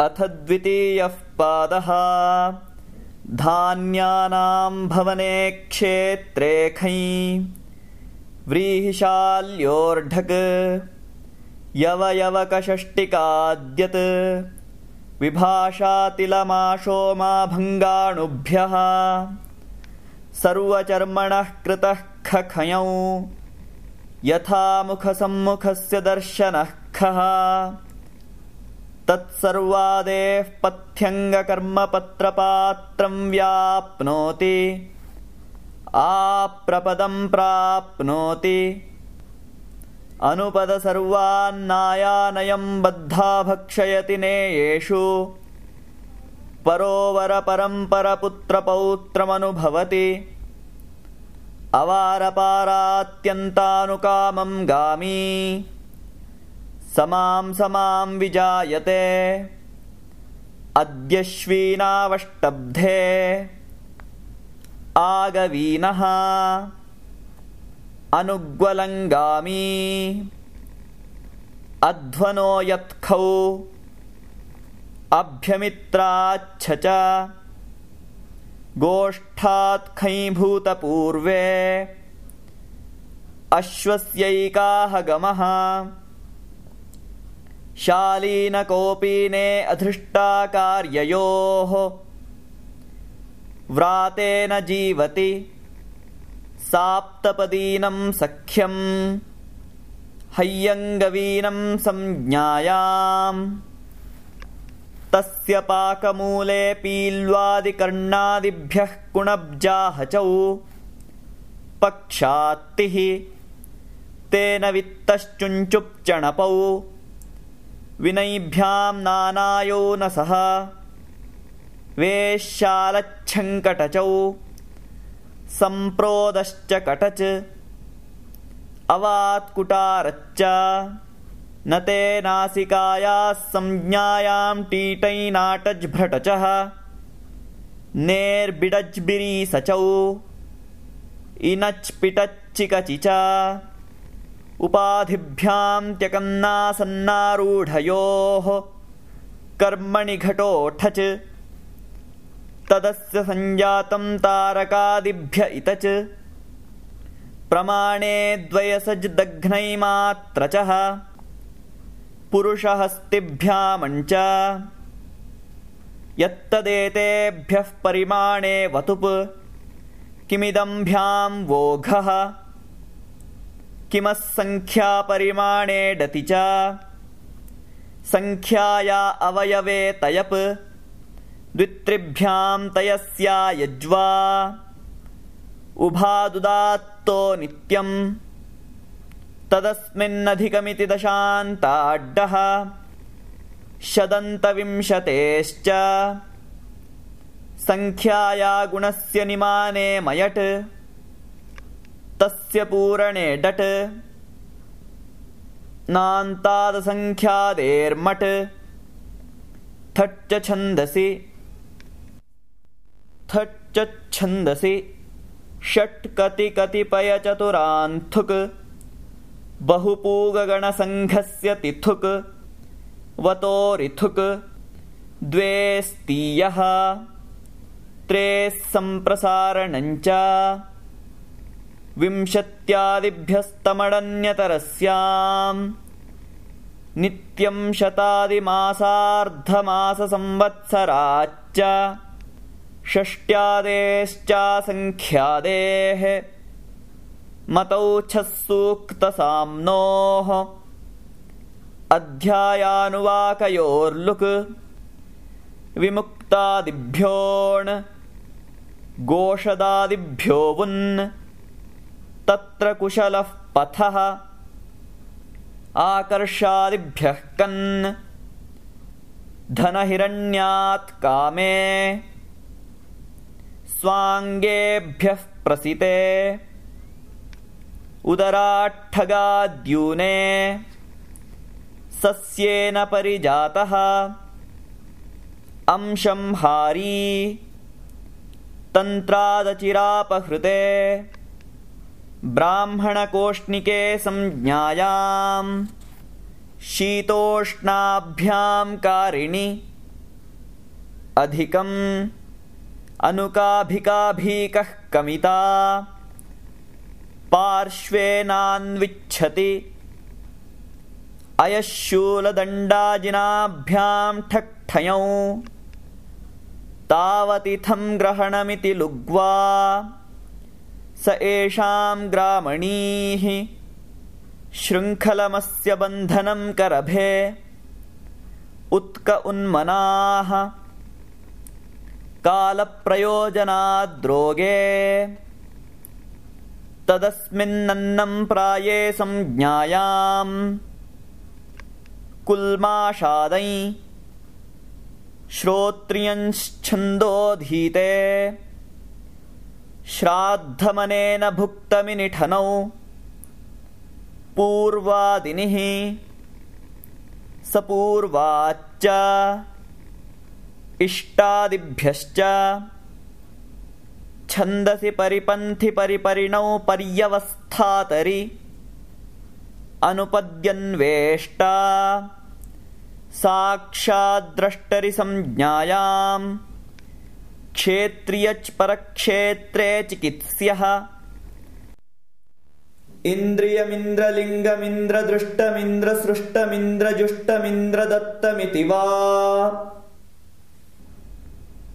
अथ द्वितीयः पादः। धान्यानां भवने क्षेत्रे खञ व्रीहिशाल्योर्ढक्। यवयवकषष्टिकाद्यत्। विभाषातिलमाशो मा भङ्गाणुभ्यः सर्वचर्मणः कृतः खखञौ यथा मुखसम्मुखस्य दर्शनः खः तत्सर्वादेः पथ्यङ्गकर्मपत्रपात्रं व्याप्नोति। आप्रपदं प्राप्नोति। अनुपदसर्वान्नायानयं बद्धा भक्षयति नेयेषु। परोवरपरम्परपुत्रपौत्रमनुभवति। अवारपारात्यन्तानुकामं गामी समां समां विजायते। अद्यश्वीनावष्टब्धे। आगवीनः। अनुग्वलङ्गामी। अध्वनो यत्खौ। अभ्यमित्राच्छ च। गोष्ठात्खैभूतपूर्वे। अश्वस्यैकाहगमः शालीनकोपीने अधृष्टाकार्ययोः। व्रातेन जीवति साप्तपदीनं सख्यं हय्यङ्गवीनं संज्ञायाम्। तस्य पाकमूले पील्वादिकर्णादिभ्यः कुणब्जाहचौ पक्षात्तिः तेन वित्तश्चुञ्चुप्चणपौ विनैभ्यां नानायो न सह। वेश्यालच्छङ्कटचौ सम्प्रोदश्च कटच। अवात्कुटारच्च। न ते नासिकायाः संज्ञायां टीटैनाटज्भ्रटचः नेर्बिडज्बिरीसचौ। इनच्पिटच्चिकचि च उपाधिभ्यां त्यकन्नासन्नारूढयोः कर्मणि घटोऽठच् तदस्य सञ्जातं तारकादिभ्य इतच प्रमाणे द्वयसज्दघ्नैमात्रचः पुरुषहस्तिभ्यामञ्च यत्तदेतेभ्यः परिमाणे वतुप्। किमिदम्भ्यां वोघः किमस्सङ्ख्यापरिमाणे डति च? सङ्ख्याया अवयवे तयप्। द्वित्रिभ्यां तयस्या यज्वा। उभादुदात्तो नित्यम्। तदस्मिन्नधिकमिति दशान्ताड्डः। शदन्तविंशतेश्च। सङ्ख्याया गुणस्य निमाने मयट् तस्य पूरणे डट्। नान्तादसङ्ख्यादेर्मट्। थट् छन्दसि। थट् छन्दसि। षट् कति कतिपयचतुरान्थुक् बहुपूगगणसङ्घस्य तिथुक्। वतोरिथुक्। द्वे स्तीयः। त्रेः सम्प्रसारणञ्च विंशत्यादिभ्यस्तमडन्यतरस्याम् नित्यं शतादिमासार्धमाससंवत्सराच्च षष्ट्यादेश्चासङ्ख्यादेः मतौच्छसूक्तसाम्नोः अध्यायानुवाकयोर्लुक् विमुक्तादिभ्योण् गोषदादिभ्यो वुन् तत्र कुशलः पथः। आकर्षादिभ्यः कन्। धनहिरण्यात् कामे। स्वाङ्गेभ्यः प्रसिते। उदराट्ठगाद्यूने। सस्येन परिजातः। अंशं हारी। तन्त्रादचिरापहृते ब्राह्मणकोष्णिके संज्ञायाम् शीतोष्णाभ्यां कारिणि अधिकम् अनुकाभिकाभीकः कमिता पार्श्वेनान्विच्छति अयः शूलदण्डाजिनाभ्यां ठक्ठयौ तावतिथं ग्रहणमिति लुग्वा स एषां ग्रामणीः शृङ्खलमस्य बन्धनं करभे। उत्क उन्मनाः। कालप्रयोजनाद्रोगे। तदस्मिन्नन्नं प्राये संज्ञायाम्। कुल्माषादै श्रोत्रियञ्छन्दोधीते श्राद्धमनेन भुक्तमिनिठनौ। पूर्वादिनिः सपूर्वाच्च। इष्टादिभ्यश्च। छन्दसि परिपन्थि परिपरिणौ पर्यवस्थातरि। अनुपद्यन्वेष्टा। साक्षाद्द्रष्टरिसंज्ञायाम् क्षेत्रियच् परक्षेत्रे चिकित्स्यः इन्द्रियमिन्द्रलिङ्गमिन्द्रदृष्टमिन्द्रसृष्टमिन्द्रजुष्टमिन्द्रदत्तमिति वा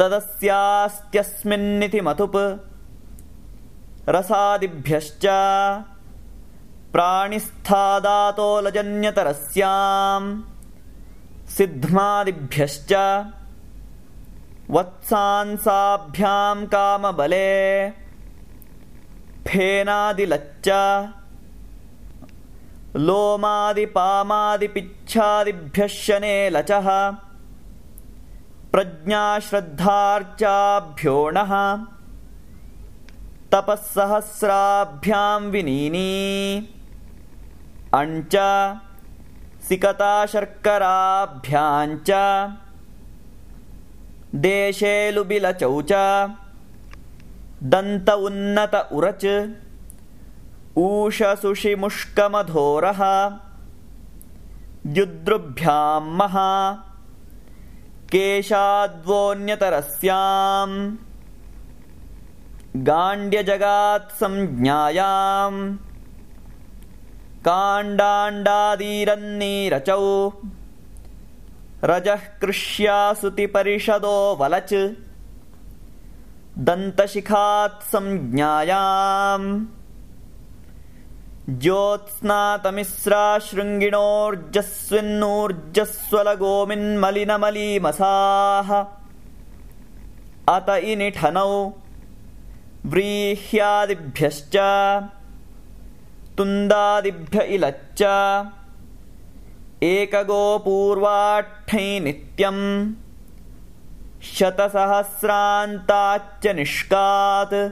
तदस्यास्त्यस्मिन्निति मतुप् रसादिभ्यश्च प्राणिस्थादातोलजन्यतरस्याम् सिद्ध्मादिभ्यश्च वत्सांसाभ्यां कामबले फेनादिलच्च लोमादिपामादिपिच्छादिभ्यः शने लचः प्रज्ञाश्रद्धार्चाभ्यो नः तपःसहस्राभ्यां विनीनी अञ्च सिकताशर्कराभ्याञ्च देशे लुबिलचौ च दन्त उन्नत उरच। ऊषसुषिमुष्कमधोरः द्युद्रुभ्यां महा। केशाद्वोऽन्यतरस्याम् गाण्ड्यजगात्संज्ञायाम् काण्डाण्डादीरन्नीरचौ रजः कृष्यासुतिपरिषदो वलच्। दन्तशिखात्संज्ञायाम् ज्योत्स्नातमिस्राशृङ्गिणोर्जस्विन्नूर्जस्वलगोमिन्मलिनमलीमसाः अत इनिठनौ व्रीह्यादिभ्यश्च। तुन्दादिभ्य इलच्च एकगोपूर्वाट्ठै नित्यम्। शतसहस्रान्ताच्च निष्कात्।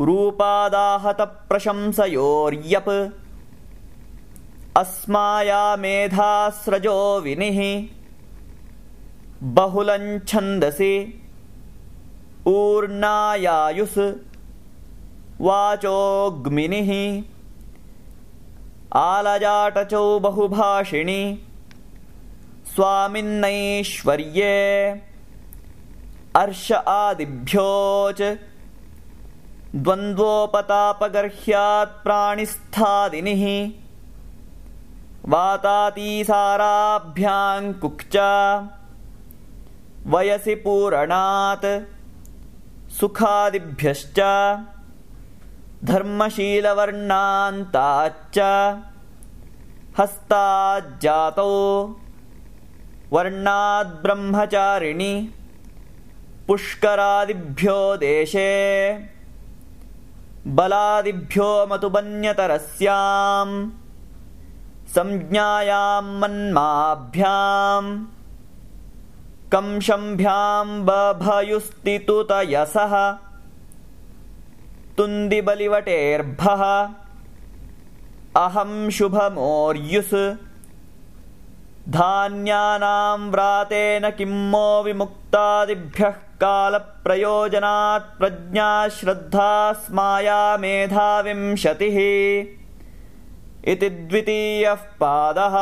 रूपादाहतप्रशंसयोर्यप्। अस्मायामेधास्रजो विनिः। बहुलञ्छन्दसि ऊर्णायायुस्। वाचोऽग्मिनिः आलजाटचौ बहुभाषिणि। स्वामिन्नैश्वर्ये अर्ष आदिभ्योच। द्वन्द्वोपतापगर्ह्यात्प्राणिस्थादिनिः वातातीसाराभ्याङ्कुक्च। वयसि पूरणात्। सुखादिभ्यश्च धर्मशीलवर्णान्ताच्च हस्ताज्जातौ वर्णाद्ब्रह्मचारिणि पुष्करादिभ्यो देशे बलादिभ्यो मतुबन्यतरस्याम् संज्ञायां मन्माभ्याम् कंशम्भ्यां बभयुस्तितुतयसः तुन्दिबलिवटेर्भः अहं शुभमोर्युस् धान्यानां व्रातेन किं मो विमुक्तादिभ्यः कालप्रयोजनात् प्रज्ञाश्रद्धा स्माया मेधाविंशतिः इति द्वितीयः पादः